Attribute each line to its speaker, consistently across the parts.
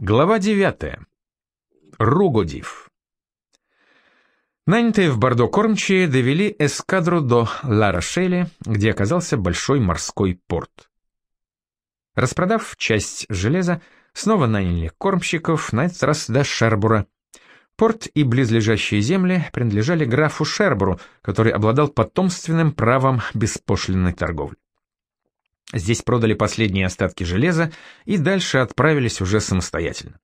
Speaker 1: Глава 9. Ругодив. Нанятые в Бордо кормчие довели эскадру до Ла-Рошеля, где оказался большой морской порт. Распродав часть железа, снова наняли кормщиков, на этот раз до Шербура. Порт и близлежащие земли принадлежали графу Шербуру, который обладал потомственным правом беспошлинной торговли. Здесь продали последние остатки железа и дальше отправились уже самостоятельно.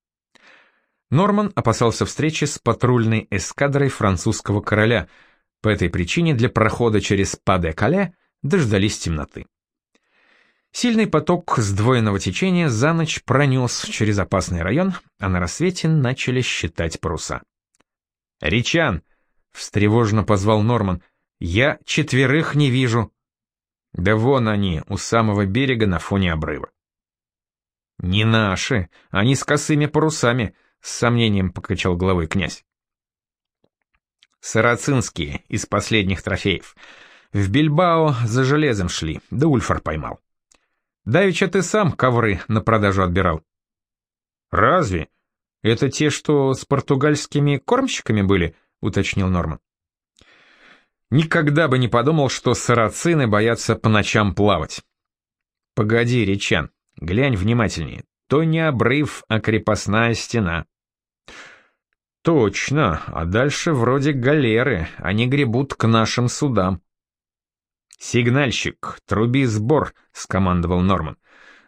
Speaker 1: Норман опасался встречи с патрульной эскадрой французского короля, по этой причине для прохода через Паде-Кале дождались темноты. Сильный поток сдвоенного течения за ночь пронес через опасный район, а на рассвете начали считать паруса. «Ричан!» — встревоженно позвал Норман. «Я четверых не вижу!» Да вон они, у самого берега на фоне обрыва. «Не наши, они с косыми парусами», — с сомнением покачал головой князь. «Сарацинские, из последних трофеев. В Бильбао за железом шли, да Ульфар поймал. Давеча ты сам ковры на продажу отбирал». «Разве? Это те, что с португальскими кормщиками были?» — уточнил Норман. Никогда бы не подумал, что сарацины боятся по ночам плавать. Погоди, Речан, глянь внимательнее. То не обрыв, а крепостная стена. Точно, а дальше вроде галеры, они гребут к нашим судам. «Сигнальщик, труби сбор», — скомандовал Норман.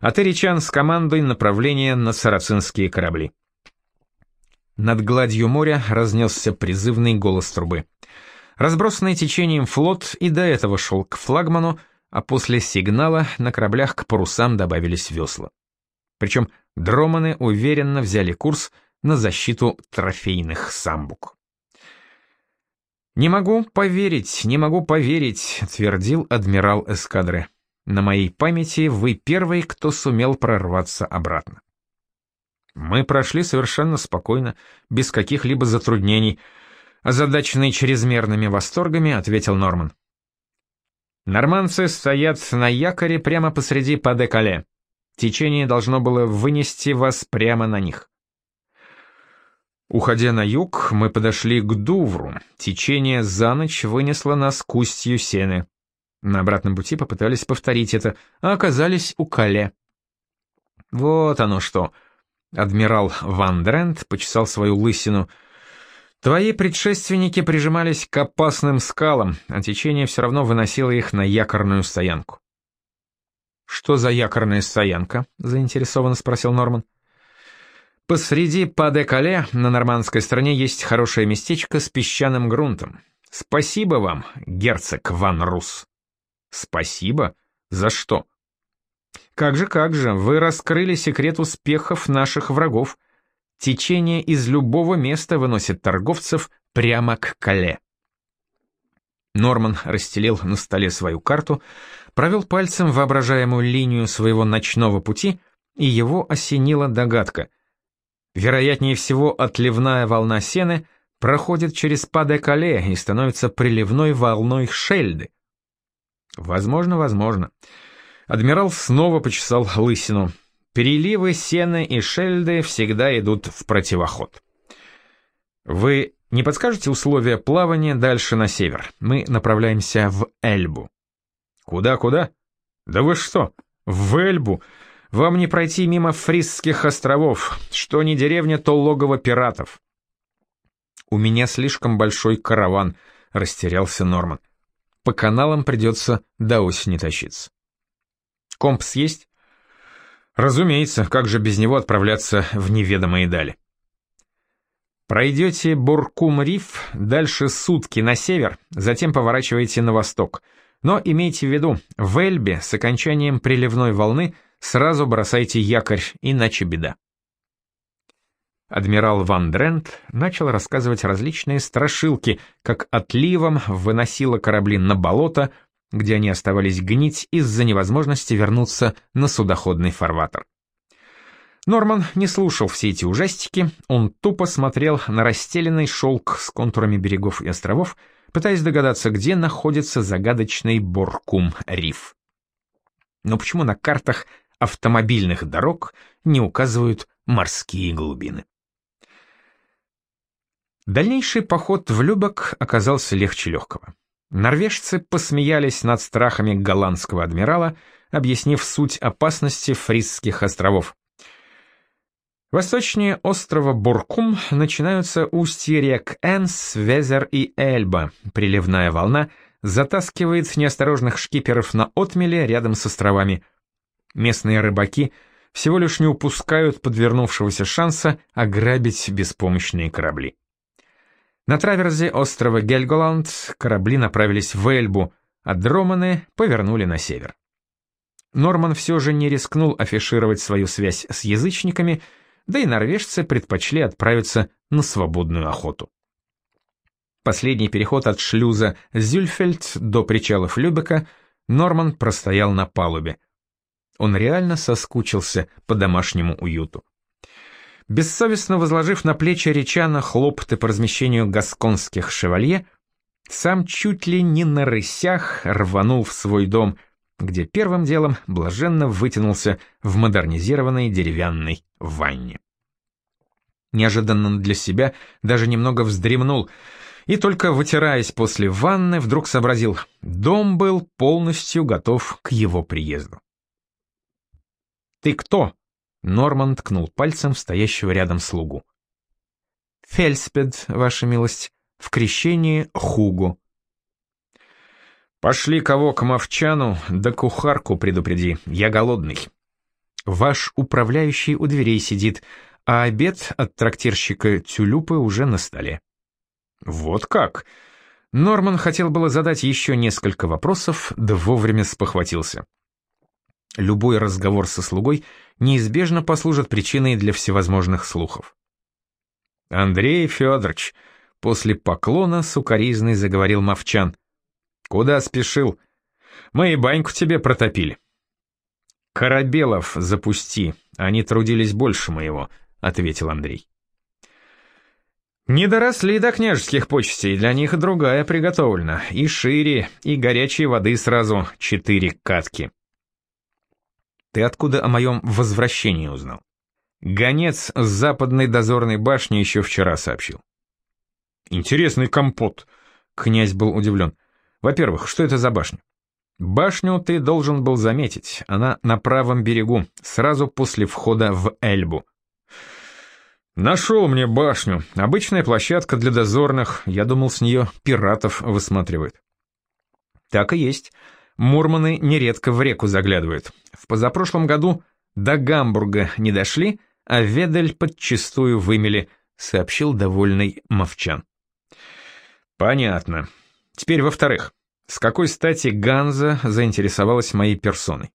Speaker 1: «А ты, Речан, скомандуй направление на сарацинские корабли». Над гладью моря разнесся призывный голос трубы. Разбросанный течением флот и до этого шел к флагману, а после сигнала на кораблях к парусам добавились весла. Причем дроманы уверенно взяли курс на защиту трофейных самбук. «Не могу поверить, не могу поверить», — твердил адмирал эскадры. «На моей памяти вы первый, кто сумел прорваться обратно». Мы прошли совершенно спокойно, без каких-либо затруднений — озадаченный чрезмерными восторгами, ответил Норман. Норманцы стоят на якоре прямо посреди Паде-Кале. Течение должно было вынести вас прямо на них. Уходя на юг, мы подошли к Дувру. Течение за ночь вынесло нас к устью Сены. На обратном пути попытались повторить это, а оказались у Кале. Вот оно что. Адмирал Ван Дрент почесал свою лысину — Твои предшественники прижимались к опасным скалам, а течение все равно выносило их на якорную стоянку. «Что за якорная стоянка?» — заинтересованно спросил Норман. «Посреди Паде-Кале на нормандской стороне есть хорошее местечко с песчаным грунтом. Спасибо вам, герцог Ван Рус». «Спасибо? За что?» «Как же, как же, вы раскрыли секрет успехов наших врагов. Течение из любого места выносит торговцев прямо к Кале. Норман расстелил на столе свою карту, провел пальцем воображаемую линию своего ночного пути, и его осенила догадка. Вероятнее всего, отливная волна сены проходит через Паде-Кале и становится приливной волной Шельды. Возможно, возможно. Адмирал снова почесал лысину. Переливы сены и шельды всегда идут в противоход. Вы не подскажете условия плавания дальше на север? Мы направляемся в Эльбу. Куда-куда? Да вы что, в Эльбу? Вам не пройти мимо Фрисских островов. Что не деревня, то логово пиратов. У меня слишком большой караван, растерялся Норман. По каналам придется до осени тащиться. Компас есть? Разумеется, как же без него отправляться в неведомые дали? Пройдете Буркум-Риф, дальше сутки на север, затем поворачиваете на восток. Но имейте в виду, в Эльбе с окончанием приливной волны сразу бросайте якорь, иначе беда. Адмирал Ван Дрент начал рассказывать различные страшилки, как отливом выносило корабли на болото, где они оставались гнить из-за невозможности вернуться на судоходный фарватер. Норман не слушал все эти ужастики, он тупо смотрел на расстеленный шелк с контурами берегов и островов, пытаясь догадаться, где находится загадочный Боркум-риф. Но почему на картах автомобильных дорог не указывают морские глубины. Дальнейший поход в Любек оказался легче легкого. Норвежцы посмеялись над страхами голландского адмирала, объяснив суть опасности Фрисских островов. Восточнее острова Буркум начинаются устья рек Энс, Везер и Эльба. Приливная волна затаскивает неосторожных шкиперов на отмеле рядом с островами. Местные рыбаки всего лишь не упускают подвернувшегося шанса ограбить беспомощные корабли. На траверзе острова Гельголанд корабли направились в Эльбу, а Дроманы повернули на север. Норман все же не рискнул афишировать свою связь с язычниками, да и норвежцы предпочли отправиться на свободную охоту. Последний переход от шлюза Зюльфельд до причалов Любека Норман простоял на палубе. Он реально соскучился по домашнему уюту. Бессовестно возложив на плечи Речана хлопоты по размещению гасконских шевалье, сам чуть ли не на рысях рванул в свой дом, где первым делом блаженно вытянулся в модернизированной деревянной ванне. Неожиданно для себя даже немного вздремнул, и только вытираясь после ванны, вдруг сообразил, дом был полностью готов к его приезду. «Ты кто?» — Норман ткнул пальцем в стоящего рядом слугу. «Фельспед, ваша милость, в крещении Хугу», Пошли кого к мовчану, да кухарку предупреди, я голодный. Ваш управляющий у дверей сидит, а обед от трактирщика Тюлюпы уже на столе. Вот как? Норман хотел было задать еще несколько вопросов, да вовремя спохватился. Любой разговор со слугой неизбежно послужит причиной для всевозможных слухов. Андрей Федорович, после поклона сукоризный заговорил Мовчан — «Куда спешил? Мы и баньку тебе протопили». «Корабелов запусти, они трудились больше моего», — ответил Андрей. «Не доросли до княжеских почестей, для них другая приготовлена, и шире, и горячей воды сразу четыре катки». «Ты откуда о моем возвращении узнал?» «Гонец с западной дозорной башни еще вчера сообщил». «Интересный компот», — князь был удивлен. Во-первых, что это за башня? Башню ты должен был заметить, она на правом берегу, сразу после входа в Эльбу. Нашел мне башню, обычная площадка для дозорных, я думал, с нее пиратов высматривают. Так и есть. Мурманы нередко в реку заглядывают. В позапрошлом году до Гамбурга не дошли, а Ведель подчистую вымели, сообщил довольный Мовчан. Понятно. Теперь во-вторых, с какой стати Ганза заинтересовалась моей персоной?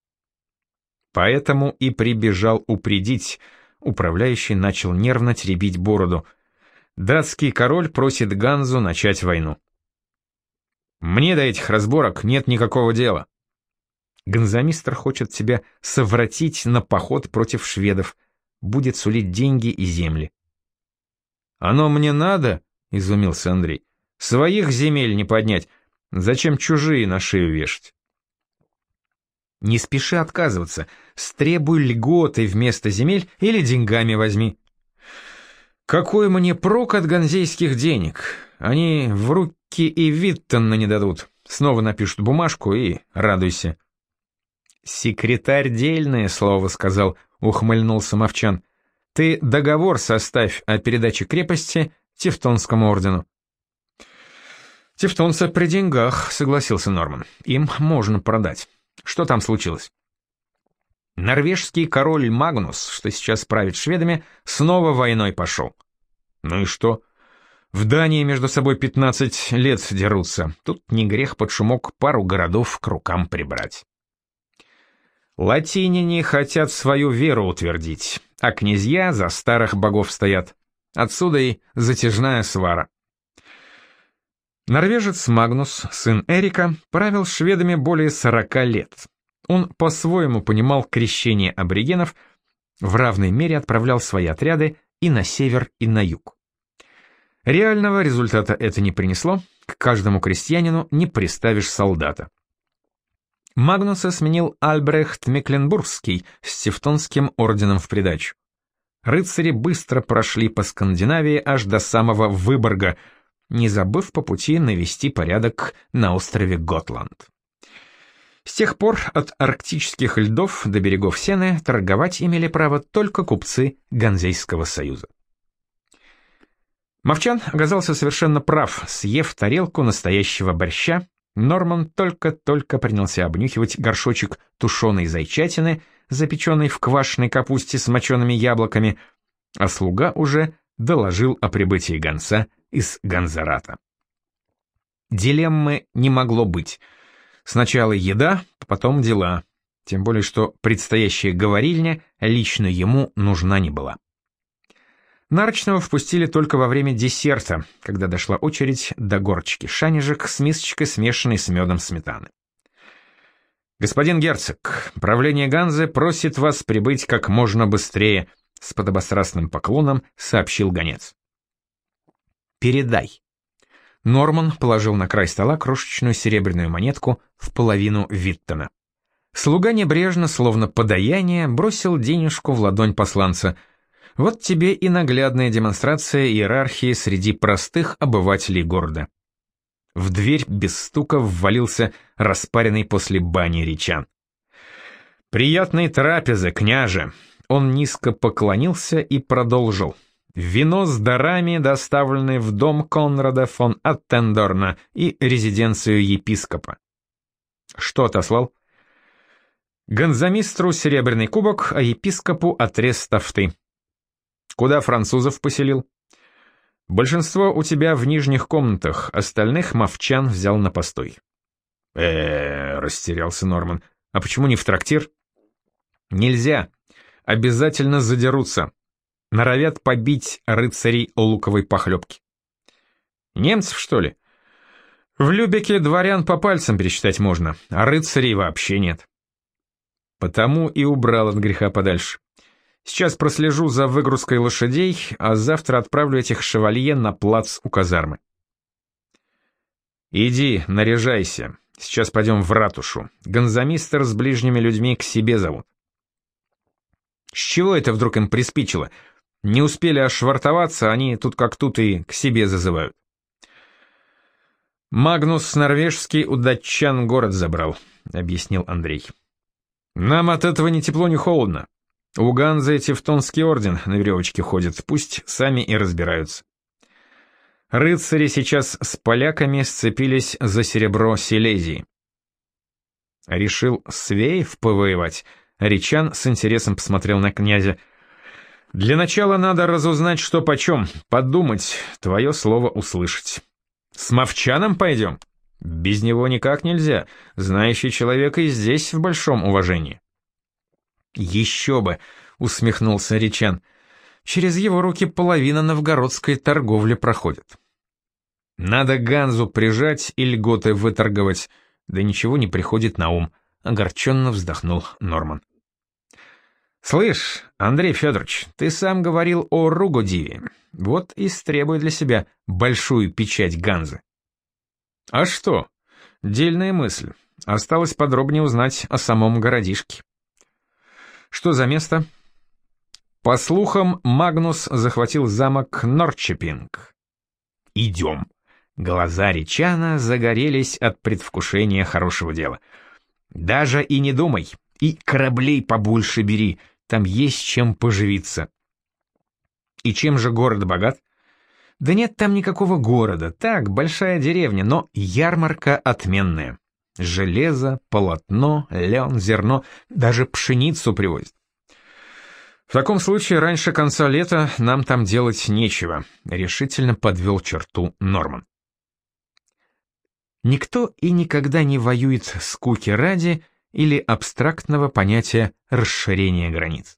Speaker 1: Поэтому и прибежал упредить, управляющий начал нервно теребить бороду. Датский король просит Ганзу начать войну. Мне до этих разборок нет никакого дела. Ганзамистр хочет тебя совратить на поход против шведов, будет сулить деньги и земли. «Оно мне надо?» — изумился Андрей. Своих земель не поднять, зачем чужие на шею вешать? Не спеши отказываться, стребуй льготы вместо земель или деньгами возьми. Какой мне прок от ганзейских денег? Они в руки и Виттона не дадут. Снова напишут бумажку и радуйся. Секретарь дельное слово сказал, ухмыльнулся Мовчан. Ты договор составь о передаче крепости Тевтонскому ордену. «Тевтонцы при деньгах», — согласился Норман. «Им можно продать. Что там случилось?» Норвежский король Магнус, что сейчас правит шведами, снова войной пошел. Ну и что? В Дании между собой 15 лет дерутся. Тут не грех под шумок пару городов к рукам прибрать. Латиняне хотят свою веру утвердить, а князья за старых богов стоят. Отсюда и затяжная свара. Норвежец Магнус, сын Эрика, правил шведами более 40 лет. Он по-своему понимал крещение аборигенов, в равной мере отправлял свои отряды и на север, и на юг. Реального результата это не принесло, к каждому крестьянину не приставишь солдата. Магнуса сменил Альбрехт Мекленбургский с Тевтонским орденом в придачу. рыцари быстро прошли по Скандинавии аж до самого Выборга, не забыв по пути навести порядок на острове Готланд. С тех пор от арктических льдов до берегов Сены торговать имели право только купцы Ганзейского союза. Мовчан оказался совершенно прав, съев тарелку настоящего борща, Норман только-только принялся обнюхивать горшочек тушеной зайчатины, запеченной в квашеной капусте с мочеными яблоками, а слуга уже доложил о прибытии гонца из Ганзарата. Дилеммы не могло быть. Сначала еда, потом дела, тем более что предстоящая говорильня лично ему нужна не была. Нарочного впустили только во время десерта, когда дошла очередь до горчики шанежек с мисочкой, смешанной с медом сметаны. «Господин герцог, правление Ганзы просит вас прибыть как можно быстрее», с подобострастным поклоном сообщил гонец. «Передай». Норман положил на край стола крошечную серебряную монетку в половину Виттона. Слуга небрежно, словно подаяние, бросил денежку в ладонь посланца — вот тебе и наглядная демонстрация иерархии среди простых обывателей города. В дверь без стука ввалился распаренный после бани речан. «Приятной трапезы, княже!» Он низко поклонился и продолжил. «Вино с дарами, доставленное в дом Конрада фон Аттендорна и резиденцию епископа». «Что отослал?» «Гонзамистру серебряный кубок, а епископу отрез тафты». Куда французов поселил? Большинство у тебя в нижних комнатах, остальных мовчан взял на постой. э растерялся Норман. А почему не в трактир? Нельзя. Обязательно задерутся. Норовят побить рыцарей луковой похлебки. Немцев, что ли? В Любеке дворян по пальцам пересчитать можно, а рыцарей вообще нет. Потому и убрал от греха подальше. Сейчас прослежу за выгрузкой лошадей, а завтра отправлю этих шевалье на плац у казармы. Иди, наряжайся. Сейчас пойдем в ратушу. Гонзамистер с ближними людьми к себе зовут. С чего это вдруг им приспичило? Не успели ошвартоваться, они тут как тут и к себе зазывают. «Магнус Норвежский у датчан город забрал», — объяснил Андрей. «Нам от этого ни тепло, ни холодно. У Ганзы Тевтонский орден на веревочке ходит, пусть сами и разбираются. Рыцари сейчас с поляками сцепились за серебро Силезии. Решил Свеев повоевать. Речан с интересом посмотрел на князя. Для начала надо разузнать, что почем, подумать, твое слово услышать. С Мовчаном пойдем? Без него никак нельзя, знающий человек и здесь в большом уважении. «Еще бы!» — усмехнулся Речан. «Через его руки половина новгородской торговли проходит». «Надо Ганзу прижать и льготы выторговать, да ничего не приходит на ум», — огорченно вздохнул Норман. «Слышь, Андрей Федорович, ты сам говорил о Ругодиве. Вот и стребуй для себя большую печать Ганзы». «А что? Дельная мысль. Осталось подробнее узнать о самом городишке». Что за место? По слухам, Магнус захватил замок Норчепинг. Идем. Глаза Ричана загорелись от предвкушения хорошего дела. Даже и не думай, и кораблей побольше бери, там есть чем поживиться. И чем же город богат? Да нет там никакого города, так, большая деревня, но ярмарка отменная. Железо, полотно, лен, зерно, даже пшеницу привозят. В таком случае раньше конца лета нам там делать нечего, решительно подвел черту Норман. Никто и никогда не воюет скуки ради или абстрактного понятия расширения границ.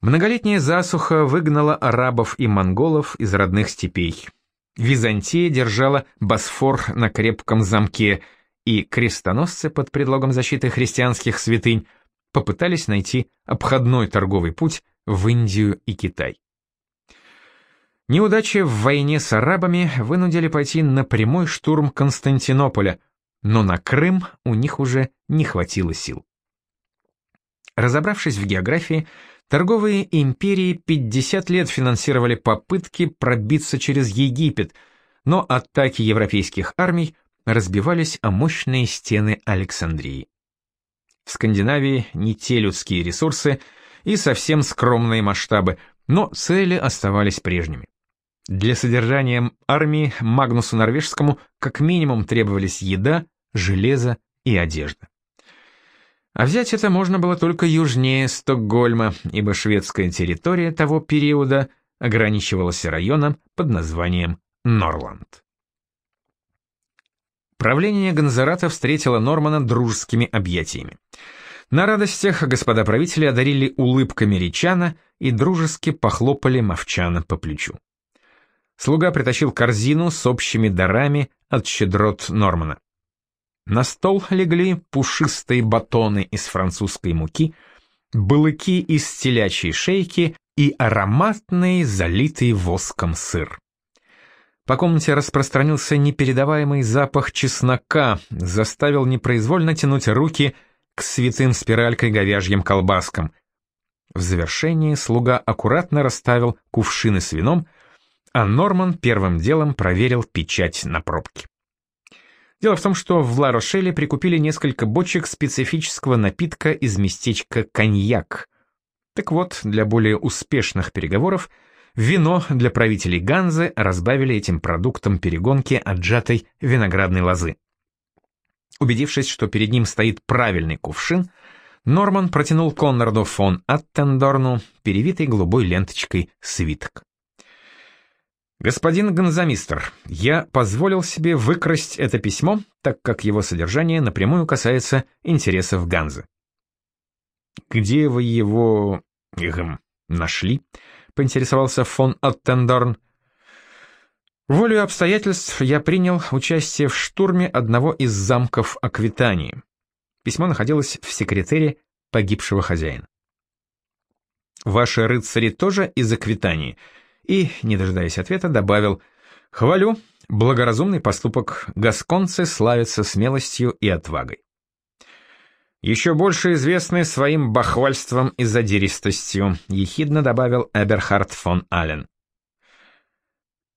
Speaker 1: Многолетняя засуха выгнала арабов и монголов из родных степей. Византия держала Босфор на крепком замке – и крестоносцы под предлогом защиты христианских святынь попытались найти обходной торговый путь в Индию и Китай. Неудачи в войне с арабами вынудили пойти на прямой штурм Константинополя, но на Крым у них уже не хватило сил. Разобравшись в географии, торговые империи 50 лет финансировали попытки пробиться через Египет, но атаки европейских армий разбивались о мощные стены Александрии. В Скандинавии не те людские ресурсы и совсем скромные масштабы, но цели оставались прежними. Для содержания армии Магнусу Норвежскому как минимум требовались еда, железо и одежда. А взять это можно было только южнее Стокгольма, ибо шведская территория того периода ограничивалась районом под названием Норланд. Правление Гонзарата встретило Нормана дружескими объятиями. На радостях господа правители одарили улыбками Речана и дружески похлопали Мовчана по плечу. Слуга притащил корзину с общими дарами от щедрот Нормана. На стол легли пушистые батоны из французской муки, балыки из телячьей шейки и ароматный, залитый воском сыр. По комнате распространился непередаваемый запах чеснока, заставил непроизвольно тянуть руки к святым спиралькой говяжьим колбаскам. В завершении слуга аккуратно расставил кувшины с вином, а Норман первым делом проверил печать на пробке. Дело в том, что в Ла-Рошеле прикупили несколько бочек специфического напитка из местечка коньяк. Так вот, для более успешных переговоров вино для правителей Ганзы разбавили этим продуктом перегонки отжатой виноградной лозы. Убедившись, что перед ним стоит правильный кувшин, Норман протянул Конраду фон Аттендорну перевитый голубой ленточкой свиток. «Господин Гонзамистр, я позволил себе выкрасть это письмо, так как его содержание напрямую касается интересов Ганзы». «Где вы его... Эхм, нашли?» — поинтересовался фон Оттендорн. Волю обстоятельств я принял участие в штурме одного из замков Аквитании. Письмо находилось в секретаре погибшего хозяина. «Ваши рыцари тоже из Аквитании?» И, не дожидаясь ответа, добавил «Хвалю, благоразумный поступок, гасконцы славятся смелостью и отвагой». «Еще больше известны своим бахвальством и задиристостью», — ехидно добавил Эберхард фон Аллен.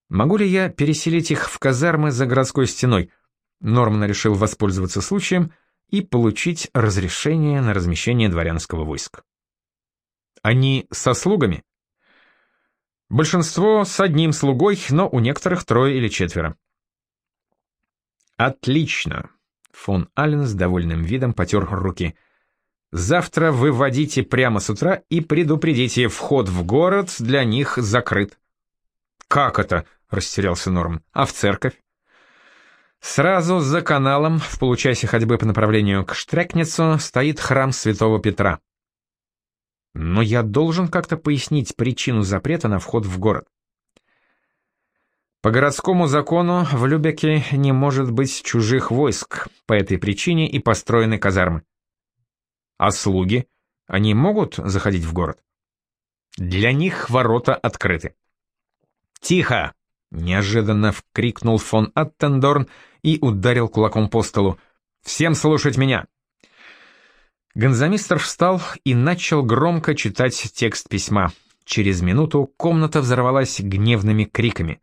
Speaker 1: Могу ли я переселить их в казармы за городской стеной? Норман решил воспользоваться случаем и получить разрешение на размещение дворянского войска. Они со слугами? Большинство с одним слугой, но у некоторых трое или четверо. Отлично. Фон Аллен с довольным видом потер руки. Завтра выводите прямо с утра и предупредите, вход в город для них закрыт. Как это? — растерялся Норм. «А в церковь?» Сразу за каналом, в получасе ходьбы по направлению к Штрекницу, стоит храм святого Петра. Но я должен как-то пояснить причину запрета на вход в город. По городскому закону в Любеке не может быть чужих войск, по этой причине и построены казармы. А слуги, они могут заходить в город? Для них ворота открыты. «Тихо!» Неожиданно вкрикнул фон Аттендорн и ударил кулаком по столу. «Всем слушать меня!» Гонзамистр встал и начал громко читать текст письма. Через минуту комната взорвалась гневными криками.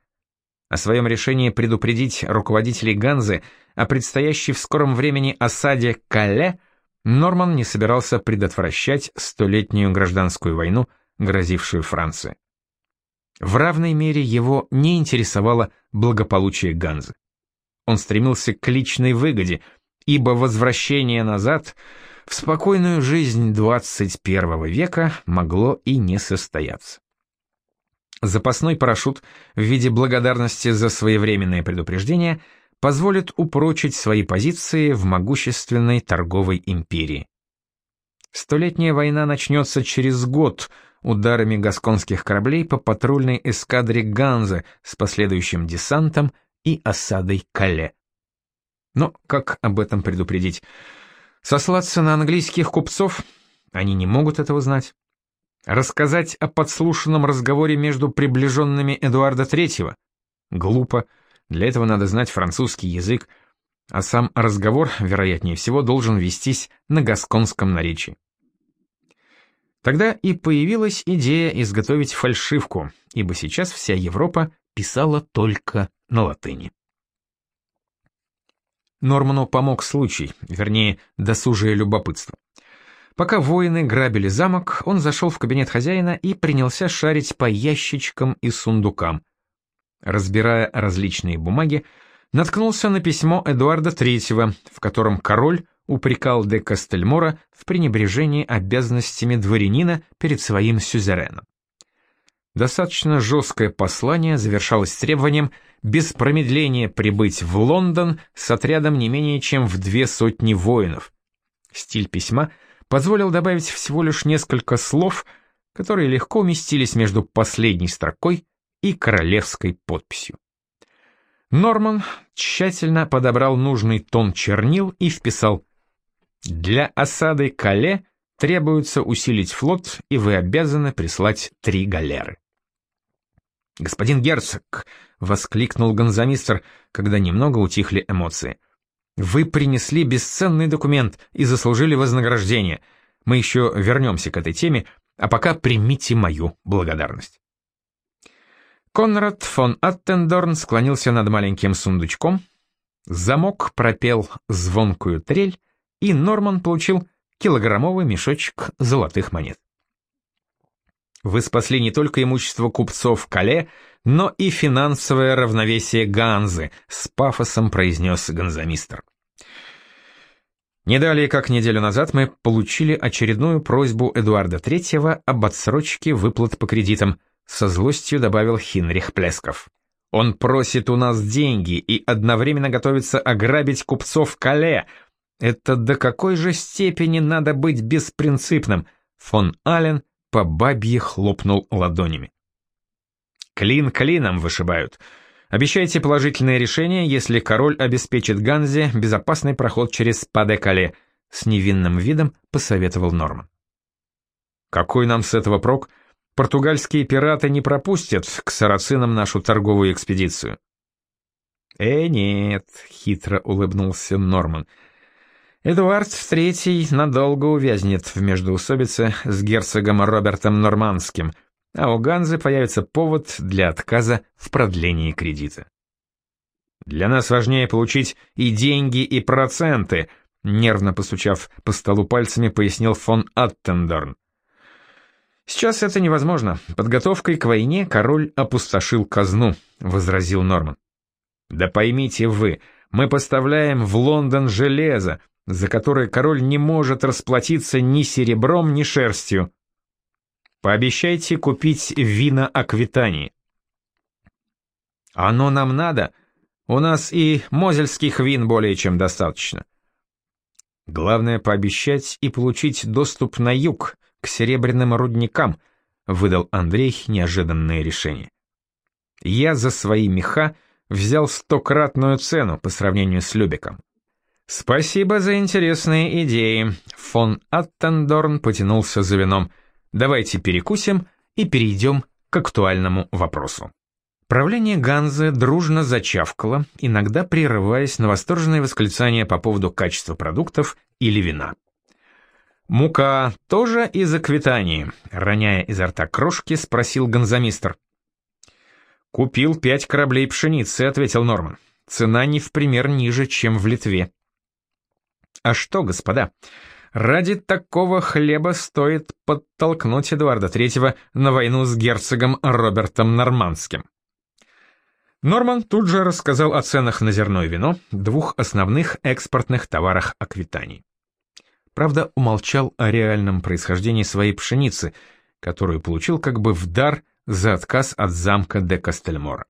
Speaker 1: О своем решении предупредить руководителей Ганзы о предстоящей в скором времени осаде Кале Норман не собирался предотвращать столетнюю гражданскую войну, грозившую Франции. В равной мере его не интересовало благополучие Ганзы. Он стремился к личной выгоде, ибо возвращение назад в спокойную жизнь 21 века могло и не состояться. Запасной парашют в виде благодарности за своевременное предупреждение позволит упрочить свои позиции в могущественной торговой империи. Столетняя война начнется через год – ударами гасконских кораблей по патрульной эскадре Ганзы с последующим десантом и осадой Кале. Но как об этом предупредить? Сослаться на английских купцов? Они не могут этого знать. Рассказать о подслушанном разговоре между приближенными Эдуарда III? Глупо. Для этого надо знать французский язык, а сам разговор, вероятнее всего, должен вестись на гасконском наречии. Тогда и появилась идея изготовить фальшивку, ибо сейчас вся Европа писала только на латыни. Норману помог случай, вернее, досужее любопытство. Пока воины грабили замок, он зашел в кабинет хозяина и принялся шарить по ящичкам и сундукам. Разбирая различные бумаги, наткнулся на письмо Эдуарда III, в котором король упрекал де Кастельмора в пренебрежении обязанностями дворянина перед своим сюзереном. Достаточно жесткое послание завершалось требованием без промедления прибыть в Лондон с отрядом не менее чем в две сотни воинов. Стиль письма позволил добавить всего лишь несколько слов, которые легко уместились между последней строкой и королевской подписью. Норман тщательно подобрал нужный тон чернил и вписал «Для осады Кале требуется усилить флот, и вы обязаны прислать три галеры». «Господин герцог!» — воскликнул гонзамистр, когда немного утихли эмоции. «Вы принесли бесценный документ и заслужили вознаграждение. Мы еще вернемся к этой теме, а пока примите мою благодарность». Конрад фон Аттендорн склонился над маленьким сундучком, замок пропел звонкую трель, и Норман получил килограммовый мешочек золотых монет. Вы спасли не только имущество купцов Кале, но и финансовое равновесие Ганзы, с пафосом произнес гонзамистр. Не далее, как неделю назад, мы получили очередную просьбу Эдуарда III об отсрочке выплат по кредитам, со злостью добавил Хинрих Плесков. Он просит у нас деньги и одновременно готовится ограбить купцов Кале. Это до какой же степени надо быть беспринципным? Фон Ален по бабье хлопнул ладонями. «Клин клином вышибают. Обещайте положительное решение, если король обеспечит Ганзе безопасный проход через Паде-Кале», с невинным видом посоветовал Норман. «Какой нам с этого прок? Португальские пираты не пропустят к сарацинам нашу торговую экспедицию». «Э, нет», — хитро улыбнулся Норман, — Эдуард III надолго увязнет в междоусобице с герцогом Робертом Нормандским, а у Ганзы появится повод для отказа в продлении кредита. «Для нас важнее получить и деньги, и проценты», нервно постучав по столу пальцами, пояснил фон Аттендорн. «Сейчас это невозможно. Подготовкой к войне король опустошил казну», — возразил Норман. «Да поймите вы, мы поставляем в Лондон железо, за которое король не может расплатиться ни серебром, ни шерстью. Пообещайте купить вина Аквитании. Оно нам надо. У нас и мозельских вин более чем достаточно. Главное пообещать и получить доступ на юг, к серебряным рудникам, выдал Андрей неожиданное решение. Я за свои меха взял стократную цену по сравнению с Любеком. «Спасибо за интересные идеи». Фон Аттендорн потянулся за вином. «Давайте перекусим и перейдем к актуальному вопросу». Правление Ганзы дружно зачавкало, иногда прерываясь на восторженные восклицания по поводу качества продуктов или вина. «Мука тоже из Аквитании?» — роняя изо рта крошки, спросил гонзамистр. «Купил пять кораблей пшеницы», — ответил Норман. «Цена не в пример ниже, чем в Литве». А что, господа, ради такого хлеба стоит подтолкнуть Эдуарда III на войну с герцогом Робертом Нормандским. Норман тут же рассказал о ценах на зерно и вино, двух основных экспортных товарах Аквитании. Правда, умолчал о реальном происхождении своей пшеницы, которую получил как бы в дар за отказ от замка де Кастельмора.